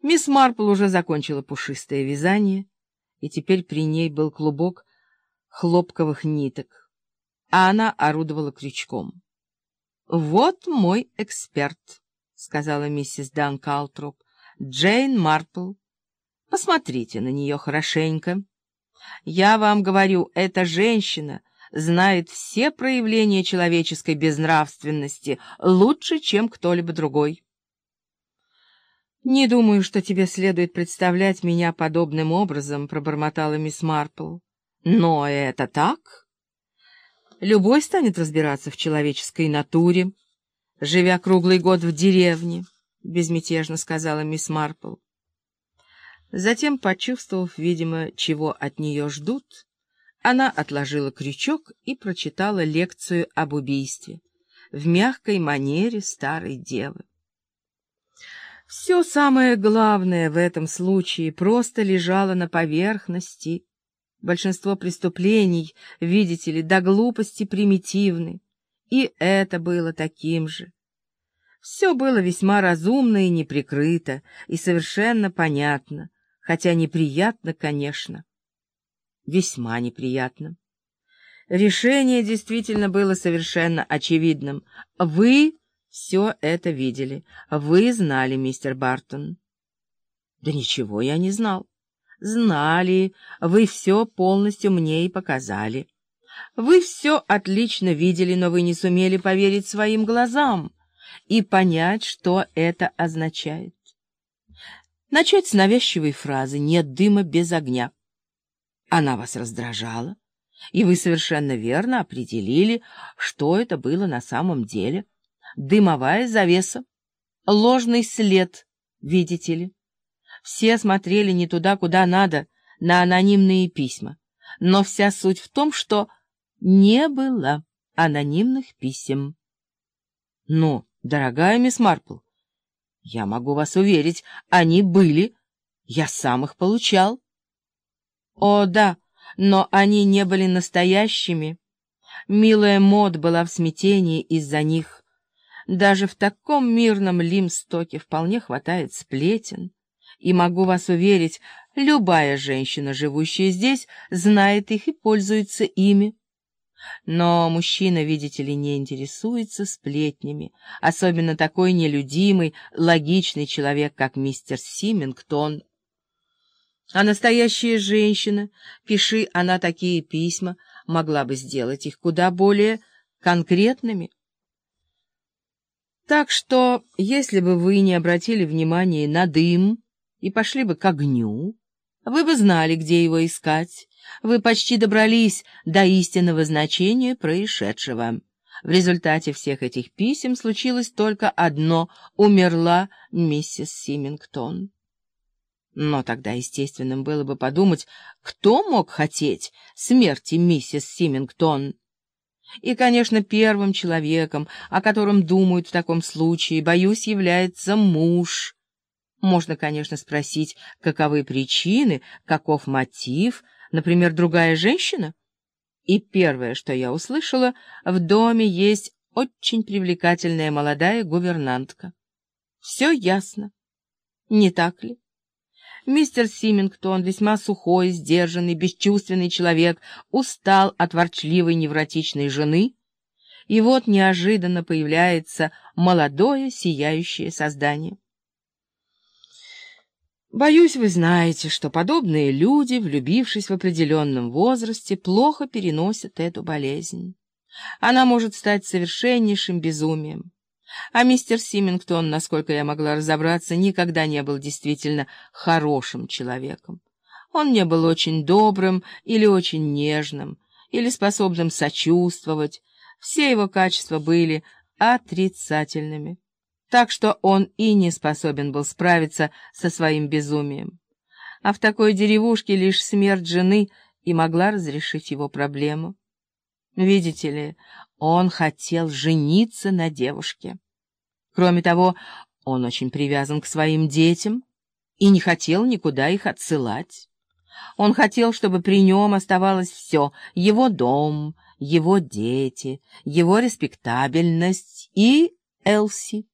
Мисс Марпл уже закончила пушистое вязание, и теперь при ней был клубок хлопковых ниток, а она орудовала крючком. «Вот мой эксперт», — сказала миссис Дан Калтроп, — «Джейн Марпл. Посмотрите на нее хорошенько. Я вам говорю, эта женщина знает все проявления человеческой безнравственности лучше, чем кто-либо другой». «Не думаю, что тебе следует представлять меня подобным образом», — пробормотала мисс Марпл. «Но это так?» Любой станет разбираться в человеческой натуре, живя круглый год в деревне, — безмятежно сказала мисс Марпл. Затем, почувствовав, видимо, чего от нее ждут, она отложила крючок и прочитала лекцию об убийстве в мягкой манере старой девы. Все самое главное в этом случае просто лежало на поверхности, Большинство преступлений, видите ли, до глупости примитивны. И это было таким же. Все было весьма разумно и неприкрыто, и совершенно понятно, хотя неприятно, конечно. Весьма неприятно. Решение действительно было совершенно очевидным. Вы все это видели. Вы знали, мистер Бартон. Да ничего я не знал знали, вы все полностью мне и показали. Вы все отлично видели, но вы не сумели поверить своим глазам и понять, что это означает. Начать с навязчивой фразы «нет дыма без огня». Она вас раздражала, и вы совершенно верно определили, что это было на самом деле. Дымовая завеса, ложный след, видите ли. Все смотрели не туда, куда надо, на анонимные письма. Но вся суть в том, что не было анонимных писем. Ну, дорогая мисс Марпл, я могу вас уверить, они были. Я сам их получал. О, да, но они не были настоящими. Милая Мод была в смятении из-за них. Даже в таком мирном Лимстоке вполне хватает сплетен. И могу вас уверить, любая женщина, живущая здесь, знает их и пользуется ими. Но мужчина, видите ли, не интересуется сплетнями, особенно такой нелюдимый, логичный человек, как мистер Симингтон. А настоящая женщина, пиши она такие письма, могла бы сделать их куда более конкретными. Так что, если бы вы не обратили внимания на дым, и пошли бы к огню, вы бы знали, где его искать. Вы почти добрались до истинного значения происшедшего. В результате всех этих писем случилось только одно — умерла миссис Симингтон. Но тогда естественным было бы подумать, кто мог хотеть смерти миссис Симингтон. И, конечно, первым человеком, о котором думают в таком случае, боюсь, является муж — можно, конечно, спросить, каковы причины, каков мотив, например, другая женщина? И первое, что я услышала, в доме есть очень привлекательная молодая гувернантка. Все ясно. Не так ли? Мистер Симингтон, весьма сухой, сдержанный, бесчувственный человек, устал от ворчливой невротичной жены, и вот неожиданно появляется молодое сияющее создание. Боюсь, вы знаете, что подобные люди, влюбившись в определенном возрасте, плохо переносят эту болезнь. Она может стать совершеннейшим безумием. А мистер Симингтон, насколько я могла разобраться, никогда не был действительно хорошим человеком. Он не был очень добрым или очень нежным, или способным сочувствовать. Все его качества были отрицательными так что он и не способен был справиться со своим безумием. А в такой деревушке лишь смерть жены и могла разрешить его проблему. Видите ли, он хотел жениться на девушке. Кроме того, он очень привязан к своим детям и не хотел никуда их отсылать. Он хотел, чтобы при нем оставалось все — его дом, его дети, его респектабельность и Элси.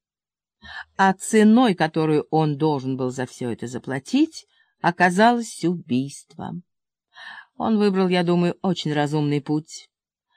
а ценой, которую он должен был за все это заплатить, оказалось убийство. Он выбрал, я думаю, очень разумный путь.